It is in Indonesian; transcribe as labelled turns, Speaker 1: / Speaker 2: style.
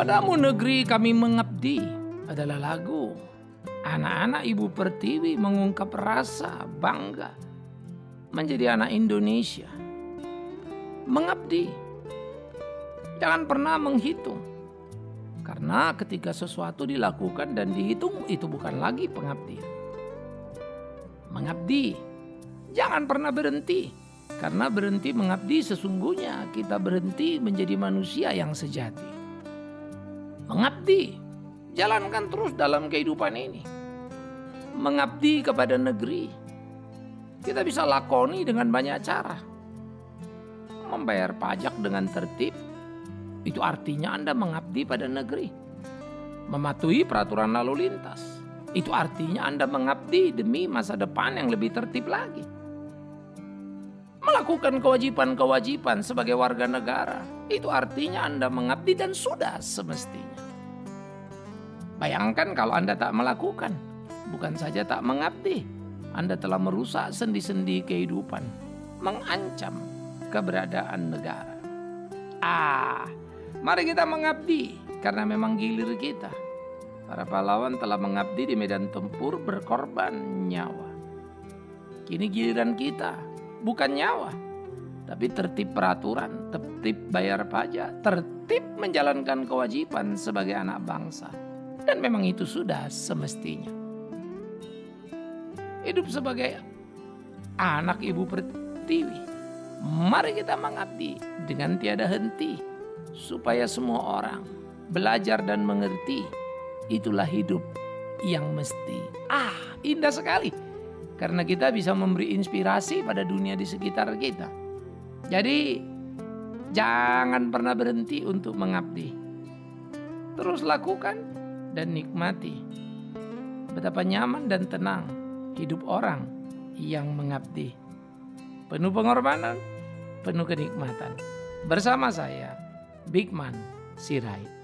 Speaker 1: Padamu negeri kami mengabdi adalah lagu. Anak-anak Ibu Pertiwi mengungkap rasa bangga menjadi anak Indonesia. Mengabdi. Jangan pernah menghitung. Karena ketika sesuatu dilakukan dan dihitung itu bukan lagi pengabdian. Mengabdi. Jangan pernah berhenti. Karena berhenti mengabdi sesungguhnya kita berhenti menjadi manusia yang sejati. Mengabdi, jalankan terus dalam kehidupan ini. Mengabdi kepada negeri, kita bisa lakoni dengan banyak cara. Membayar pajak dengan tertib, itu artinya Anda mengabdi pada negeri. Mematuhi peraturan lalu lintas, itu artinya Anda mengabdi demi masa depan yang lebih tertib lagi melakukan kewajiban-kewajiban sebagai warga negara. Itu artinya Anda mengabdi dan sudah semestinya. Bayangkan kalau Anda tak melakukan, bukan saja tak mengabdi, Anda telah merusak sendi-sendi kehidupan, mengancam keberadaan negara. Ah, mari kita mengabdi karena memang gilir kita. Para pahlawan telah mengabdi di medan tempur berkorban nyawa. Kini giliran kita bukan nyawa, tapi tertib peraturan, tertib bayar pajak, tertib menjalankan kewajiban sebagai anak bangsa. Dan memang itu sudah semestinya. Hidup sebagai anak ibu pertiwi. Mari kita mengabdi dengan tiada henti supaya semua orang belajar dan mengerti itulah hidup yang mesti. Ah, indah sekali. Karena kita bisa memberi inspirasi pada dunia di sekitar kita. Jadi jangan pernah berhenti untuk mengabdi. Terus lakukan dan nikmati. Betapa nyaman dan tenang hidup orang yang mengabdi. Penuh pengorbanan, penuh kenikmatan. Bersama saya, Bigman Sirait.